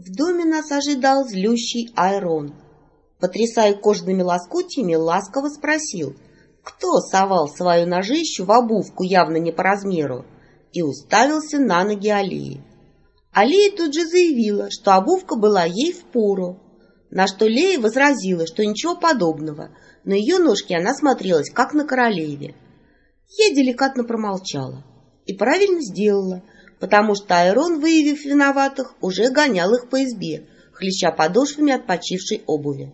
В доме нас ожидал злющий Айрон. Потрясая кожными лоскутьями, ласково спросил, кто совал свою ножищу в обувку явно не по размеру, и уставился на ноги Алии. Алия тут же заявила, что обувка была ей в пору, на что Лея возразила, что ничего подобного, на ее ножки она смотрелась, как на королеве. Я деликатно промолчала. И правильно сделала, потому что Айрон, выявив виноватых, уже гонял их по избе, хлеща подошвами от почившей обуви.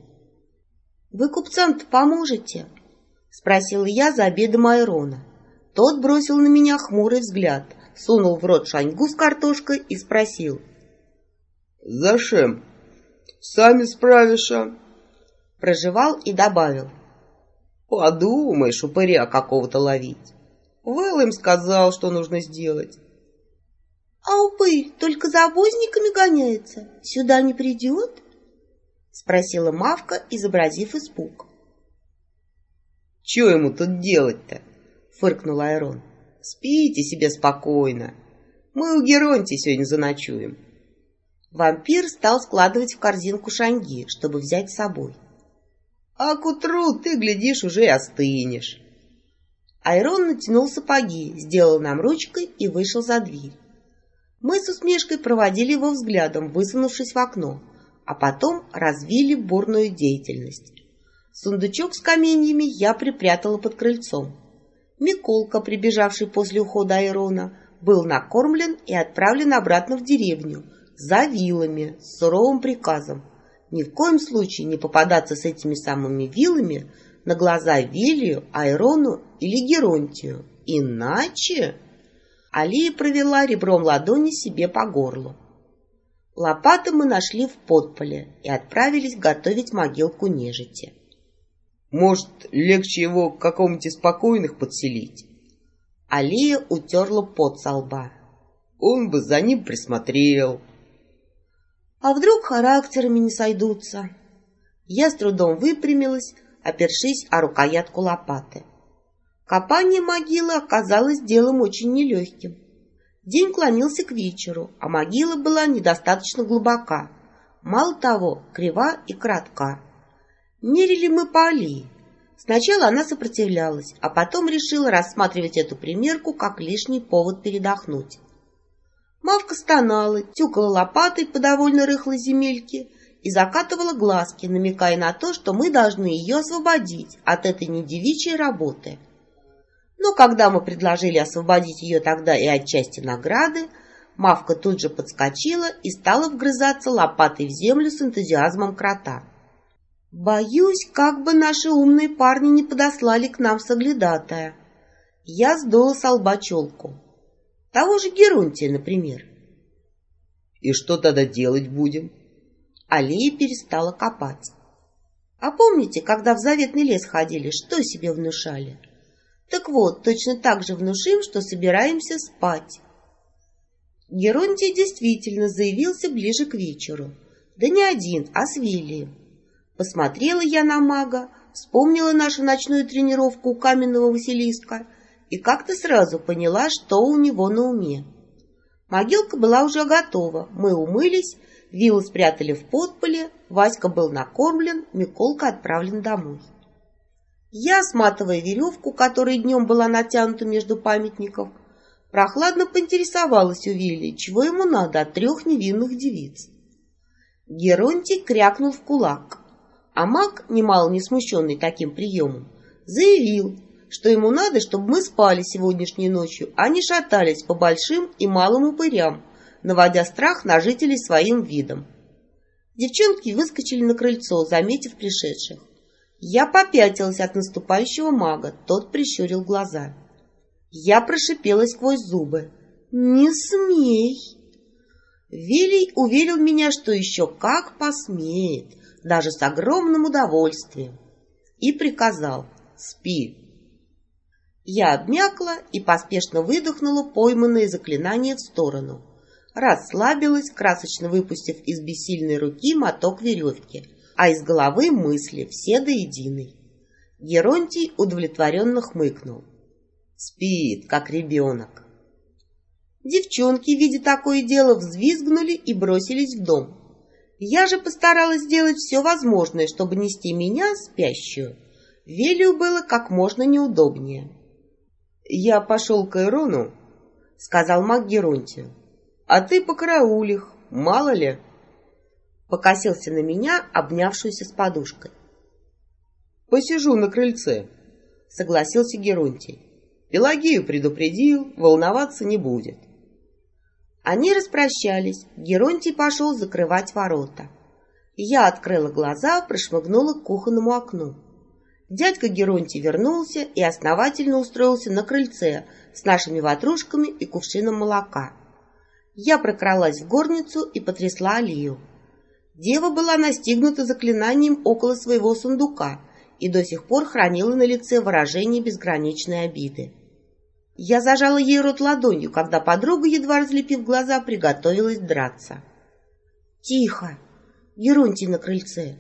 «Вы купцам-то поможете?» — спросила я за обедом Айрона. Тот бросил на меня хмурый взгляд, сунул в рот шаньгу с картошкой и спросил. «Зашем? Сами справишься?» Проживал и добавил. «Подумаешь, упыря какого-то ловить. Вэл им сказал, что нужно сделать. А упырь только за обозниками гоняется, сюда не придет? Спросила Мавка, изобразив испуг. Че ему тут делать-то? Фыркнул Айрон. Спите себе спокойно. Мы у Геронти сегодня заночуем. Вампир стал складывать в корзинку шанги, чтобы взять с собой. А к утру ты, глядишь, уже и остынешь. Айрон натянул сапоги, сделал нам ручкой и вышел за дверь. Мы с усмешкой проводили его взглядом, высунувшись в окно, а потом развили бурную деятельность. Сундучок с каменьями я припрятала под крыльцом. Миколка, прибежавший после ухода Айрона, был накормлен и отправлен обратно в деревню за вилами с суровым приказом ни в коем случае не попадаться с этими самыми вилами на глаза Вилию, Айрону или Геронтию. Иначе... Алия провела ребром ладони себе по горлу. Лопаты мы нашли в подполе и отправились готовить могилку нежити. «Может, легче его к какому-нибудь из спокойных подселить?» Алия утерла пот со лба. «Он бы за ним присмотрел». «А вдруг характерами не сойдутся?» Я с трудом выпрямилась, опершись о рукоятку лопаты. Копание могилы оказалось делом очень нелегким. День клонился к вечеру, а могила была недостаточно глубока. Мало того, крива и кратка. Мерили мы по аллее. Сначала она сопротивлялась, а потом решила рассматривать эту примерку как лишний повод передохнуть. Мавка стонала, тюкала лопатой по довольно рыхлой земельке и закатывала глазки, намекая на то, что мы должны ее освободить от этой недевичьей работы. Но когда мы предложили освободить ее тогда и от части награды, Мавка тут же подскочила и стала вгрызаться лопатой в землю с энтузиазмом крота. Боюсь, как бы наши умные парни не подослали к нам соглядатая. Я сдула с лба челку. Того же Геронтия, например. И что тогда делать будем? Алия перестала копать. А помните, когда в заветный лес ходили, что себе внушали? Так вот, точно так же внушим, что собираемся спать. Геронтий действительно заявился ближе к вечеру. Да не один, а с Вилием. Посмотрела я на мага, вспомнила нашу ночную тренировку у каменного Василиска и как-то сразу поняла, что у него на уме. Могилка была уже готова, мы умылись Виллу спрятали в подполе, Васька был накормлен, Миколка отправлен домой. Я, сматывая веревку, которая днем была натянута между памятников, прохладно поинтересовалась у Вилли, чего ему надо от трех невинных девиц. Геронтий крякнул в кулак, а маг, немало не смущенный таким приемом, заявил, что ему надо, чтобы мы спали сегодняшней ночью, а не шатались по большим и малым упырям, наводя страх на жителей своим видом. Девчонки выскочили на крыльцо, заметив пришедших. Я попятилась от наступающего мага, тот прищурил глаза. Я прошипела сквозь зубы. «Не смей!» Вилей уверил меня, что еще как посмеет, даже с огромным удовольствием, и приказал «Спи». Я обмякла и поспешно выдохнула пойманное заклинание в сторону расслабилась, красочно выпустив из бессильной руки моток веревки, а из головы мысли все до единой. Геронтий удовлетворенно хмыкнул. Спит, как ребенок. Девчонки, видя такое дело, взвизгнули и бросились в дом. Я же постаралась сделать все возможное, чтобы нести меня, спящую. Велию было как можно неудобнее. «Я пошел к Ирону», — сказал маг Геронтию. «А ты по караулях, мало ли». Покосился на меня, обнявшуюся с подушкой. «Посижу на крыльце», — согласился Геронтий. «Пелагею предупредил, волноваться не будет». Они распрощались, Геронтий пошел закрывать ворота. Я открыла глаза, прошмыгнула к кухонному окну. Дядька Геронтий вернулся и основательно устроился на крыльце с нашими ватрушками и кувшином молока. Я прокралась в горницу и потрясла Алию. Дева была настигнута заклинанием около своего сундука и до сих пор хранила на лице выражение безграничной обиды. Я зажала ей рот ладонью, когда подруга, едва разлепив глаза, приготовилась драться. «Тихо! Геронтий на крыльце!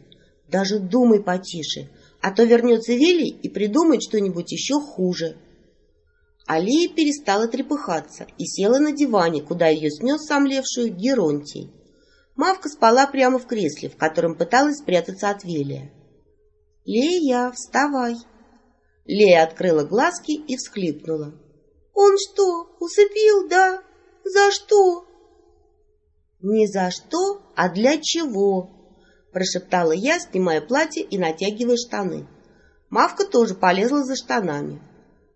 Даже думай потише, а то вернется Вилли и придумает что-нибудь еще хуже!» Алия перестала трепыхаться и села на диване, куда ее снес сомлевшую Геронтий. Мавка спала прямо в кресле, в котором пыталась спрятаться от Велия. «Лея, вставай!» Лея открыла глазки и всхлипнула. Он что, усыпил, да? За что? Не за что, а для чего? Прошептала я, снимая платье и натягивая штаны. Мавка тоже полезла за штанами.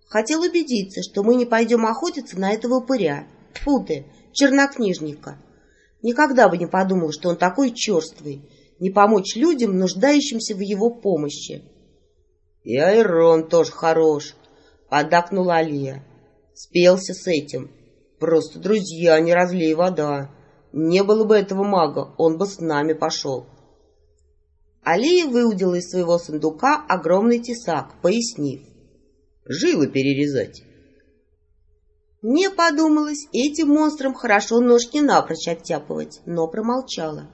Хотел убедиться, что мы не пойдем охотиться на этого упыря. Тьфу ты, чернокнижника. Никогда бы не подумал, что он такой черствый, не помочь людям, нуждающимся в его помощи. — И Айрон тоже хорош, — поддакнула Алия. Спелся с этим. Просто друзья, не разлей вода. Не было бы этого мага, он бы с нами пошел. Алия выудила из своего сундука огромный тесак, пояснив. Жилы перерезать. Мне подумалось, этим монстрам хорошо ножки напрочь оттяпывать, но промолчала.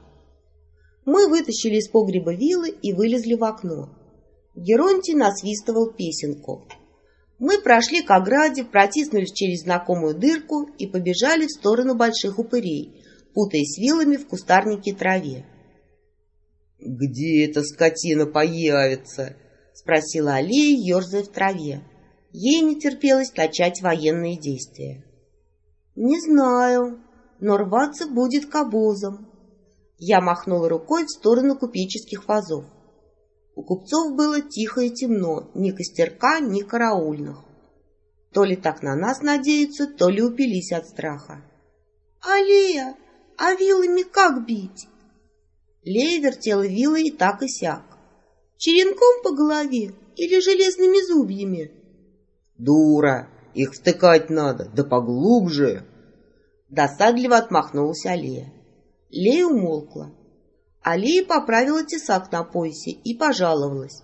Мы вытащили из погреба вилы и вылезли в окно. Геронтий насвистывал песенку — мы прошли к ограде, протиснулись через знакомую дырку и побежали в сторону больших упырей, путаясь вилами в кустарнике траве. «Где эта скотина появится?» — спросила Алия, ерзая в траве. Ей не терпелось начать военные действия. «Не знаю, но рваться будет к обозам». Я махнула рукой в сторону купеческих вазов. У купцов было тихо и темно, ни костерка, ни караульных. То ли так на нас надеются, то ли упились от страха. «Алия, а вилами как бить?» Лея вертела вилы и так и сяк. «Черенком по голове или железными зубьями?» «Дура! Их втыкать надо, да поглубже!» Досадливо отмахнулась Алия. Лея умолкла. Алия поправила тесак на поясе и пожаловалась.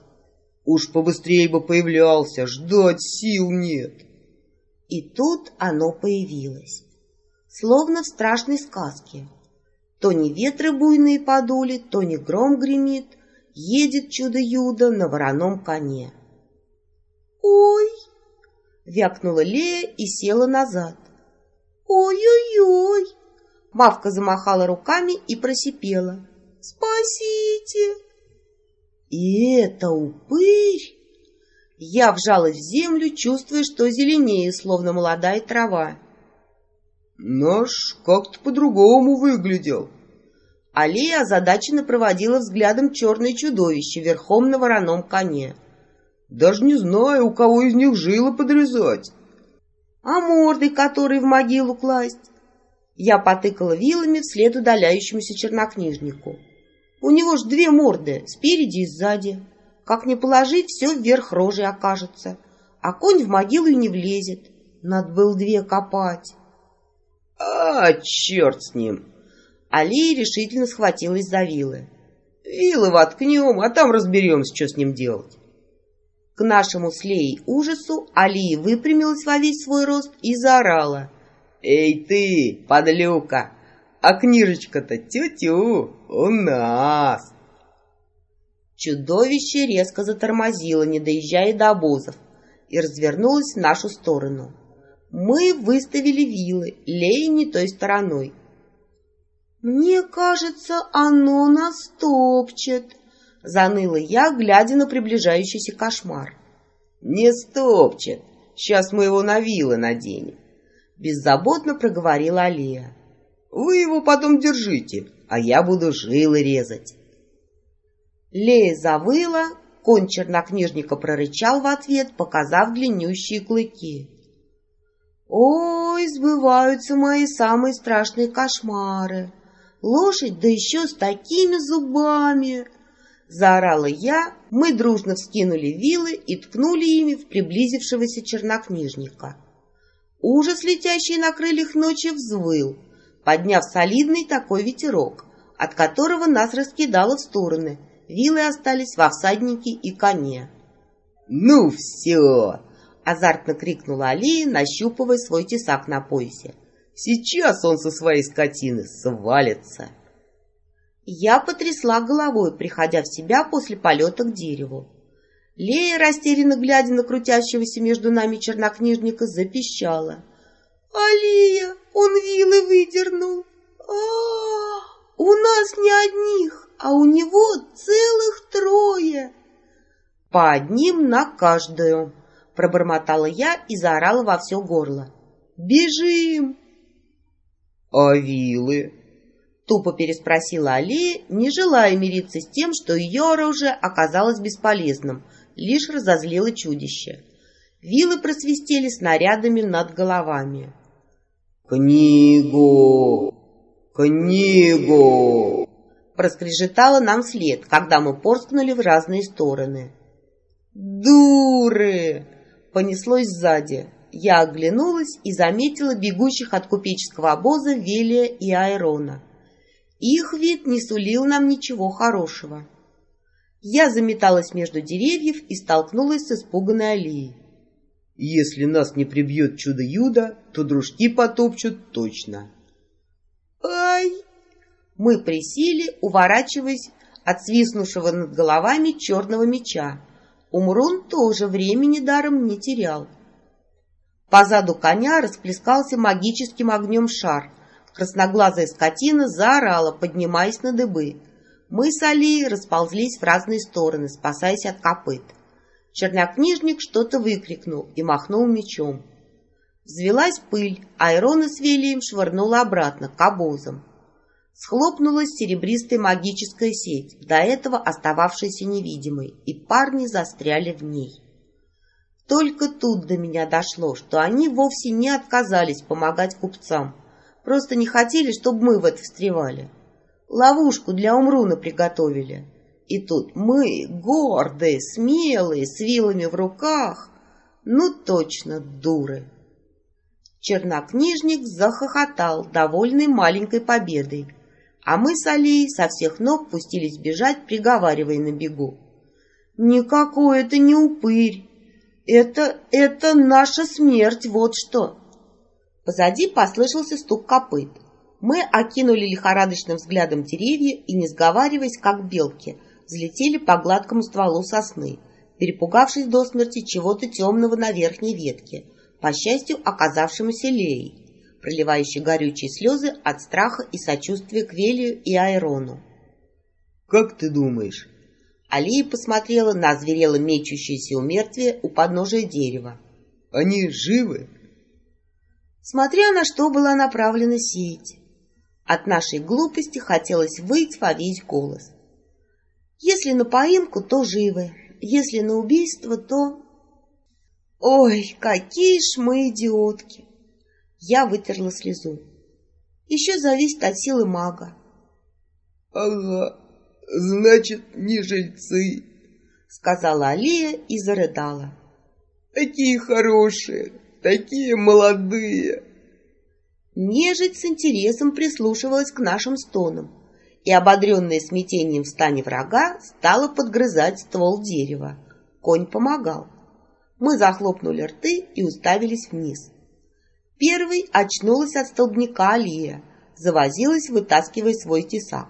«Уж побыстрее бы появлялся, ждать сил нет!» И тут оно появилось, словно в страшной сказке. То не ветры буйные подули, то не гром гремит, едет чудо-юдо на вороном коне. «Ой!» — вякнула Лея и села назад. «Ой-ой-ой!» Мавка замахала руками и просипела. Спасите!» «И это упырь!» Я вжалась в землю, чувствуя, что зеленее, словно молодая трава. «Наш как-то по-другому выглядел». Алия озадаченно проводила взглядом черное чудовище верхом на вороном коне. «Даже не знаю, у кого из них жилы подрезать». «А морды, которые в могилу класть?» Я потыкала вилами вслед удаляющемуся чернокнижнику. У него ж две морды, спереди и сзади. Как ни положить, все вверх рожей окажется. А конь в могилу и не влезет. Надо было две копать. А, черт с ним! Алия решительно схватилась за вилы. Вилы воткнем, а там разберемся, что с ним делать. К нашему слей ужасу Алия выпрямилась во весь свой рост и заорала. «Эй ты, подлюка! А книжечка-то тю-тю, у нас!» Чудовище резко затормозило, не доезжая до обозов, и развернулось в нашу сторону. Мы выставили вилы, лея не той стороной. «Мне кажется, оно нас топчет», — заныла я, глядя на приближающийся кошмар. «Не стопчет. Сейчас мы его на вилы наденем», — беззаботно проговорила Алия. «Вы его потом держите, а я буду жилы резать». Лея завыла, конь чернокнижника прорычал в ответ, показав длиннющие клыки. «Ой, сбываются мои самые страшные кошмары! Лошадь, да еще с такими зубами!» Заорала я, мы дружно вскинули вилы и ткнули ими в приблизившегося чернокнижника. Ужас, летящий на крыльях ночи, взвыл, подняв солидный такой ветерок, от которого нас раскидало в стороны. Вилы остались во всаднике и коне. «Ну все!» — азартно крикнула Алия, нащупывая свой тесак на поясе. «Сейчас он со своей скотины свалится!» Я потрясла головой, приходя в себя после полета к дереву. Лея, растерянно глядя на крутящегося между нами чернокнижника, запищала. «Алия, он вилы выдернул! а, -а, -а У нас не одних, а у него целых трое!» «По одним на каждую!» — пробормотала я и заорала во все горло. «Бежим!» «А вилы?» Тупо переспросила Алия, не желая мириться с тем, что ее оружие оказалось бесполезным, лишь разозлило чудище. Вилы просвистели снарядами над головами. «Книгу! Книгу!» Проскрежетало нам вслед, когда мы порскнули в разные стороны. «Дуры!» Понеслось сзади. Я оглянулась и заметила бегущих от купеческого обоза Велия и Айрона. Их вид не сулил нам ничего хорошего. Я заметалась между деревьев и столкнулась с испуганной Алией. «Если нас не прибьет чудо-юдо, то дружки потопчут точно». «Ай!» Мы присели, уворачиваясь от свистнувшего над головами черного меча. Умрун тоже времени даром не терял. Позаду коня расплескался магическим огнем шар — Красноглазая скотина заорала, поднимаясь на дыбы. Мы с Алией расползлись в разные стороны, спасаясь от копыт. Чернокнижник что-то выкрикнул и махнул мечом. Взвелась пыль, а Ирона с Велием швырнула обратно, к обозам. Схлопнулась серебристая магическая сеть, до этого остававшаяся невидимой, и парни застряли в ней. Только тут до меня дошло, что они вовсе не отказались помогать купцам, Просто не хотели, чтобы мы в это встревали. Ловушку для Умруна приготовили. И тут мы, гордые, смелые, с вилами в руках, ну точно дуры. Чернокнижник захохотал, довольный маленькой победой, а мы с Алией со всех ног пустились бежать, приговаривая на бегу. «Никакой это не упырь! Это, это наша смерть, вот что!» Позади послышался стук копыт. Мы окинули лихорадочным взглядом деревья и, не сговариваясь, как белки, взлетели по гладкому стволу сосны, перепугавшись до смерти чего-то темного на верхней ветке, по счастью, оказавшемуся леей, проливающей горючие слезы от страха и сочувствия к Велию и Айрону. «Как ты думаешь?» Алия посмотрела на озверело мечущееся умертвие у подножия дерева. «Они живы?» Смотря на что была направлена сеть. От нашей глупости хотелось выйти во весь голос. Если на поимку, то живы, если на убийство, то... Ой, какие ж мы идиотки! Я вытерла слезу. Еще зависит от силы мага. Ага, значит, не жильцы, сказала Алия и зарыдала. Такие хорошие, такие молодые!» Нежить с интересом прислушивалась к нашим стонам и, ободренная смятением в стане врага, стала подгрызать ствол дерева. Конь помогал. Мы захлопнули рты и уставились вниз. Первый очнулась от столбняка Алия, завозилась, вытаскивая свой тесак.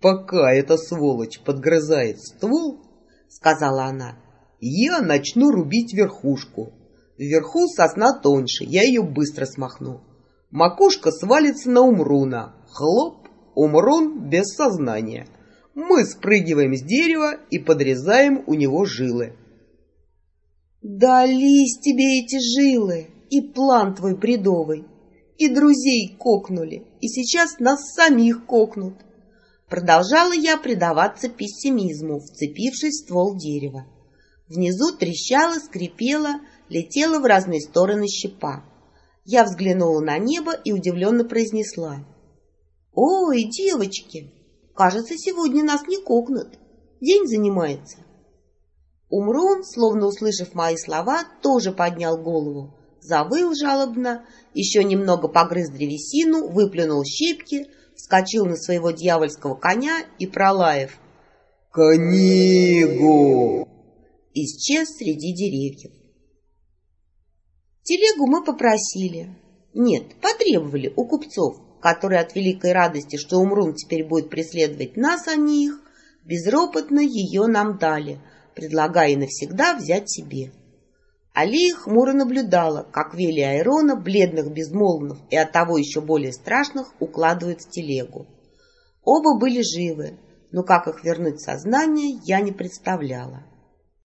«Пока эта сволочь подгрызает ствол, — сказала она, — я начну рубить верхушку, Вверху сосна тоньше, я ее быстро смахну. Макушка свалится на Умруна, Хлоп, Умрун без сознания. Мы спрыгиваем с дерева и подрезаем у него жилы. Дались тебе эти жилы и план твой бредовый, и друзей кокнули, и сейчас нас самих кокнут. Продолжала я предаваться пессимизму, вцепившись в ствол дерева. Внизу трещала, скрипела, летела в разные стороны щепа. Я взглянула на небо и удивленно произнесла. «Ой, девочки, кажется, сегодня нас не кокнут. День занимается». Умрун, словно услышав мои слова, тоже поднял голову, завыл жалобно, еще немного погрыз древесину, выплюнул щепки, вскочил на своего дьявольского коня и, пролаев «Книгу!» исчез среди деревьев. Телегу мы попросили, нет, потребовали у купцов, которые от великой радости, что Умрун теперь будет преследовать нас, а не их, безропотно ее нам дали, предлагая навсегда взять себе. Алия хмуро наблюдала, как Вели Айрона, бледных безмолвных и оттого еще более страшных, укладывают в телегу. Оба были живы, но как их вернуть в сознание, я не представляла.